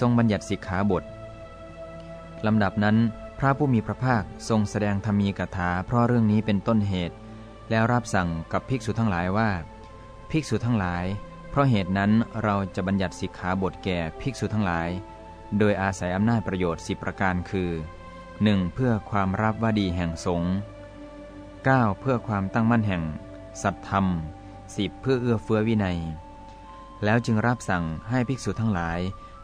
ทรงบัญญัติสิกขาบทลำดับนั้นพระผู้มีพระภาคทรงแสดงธรรมีกถาเพราะเรื่องนี้เป็นต้นเหตุ แล้วรับสั่งกับภิกษุทั้งหลายว่า ภิกษุทั้งหลาย เพราะเหตุนั้นเราจะบัญญัติสิกขาบทแก่ภิกษุทั้งหลาย โดยอาศัยอำนาจประโยชน์สิประการคือ 1. เพื่อความรับว่าดีแห่งสงฆ์ 9. เพื่อความตั้งมั่นแห่ง สัตธรรม 10. เพื่อเอื้อเฟื้อวินัย แล้วจึงรับสั่งให้ภิกษุทั้งหลาย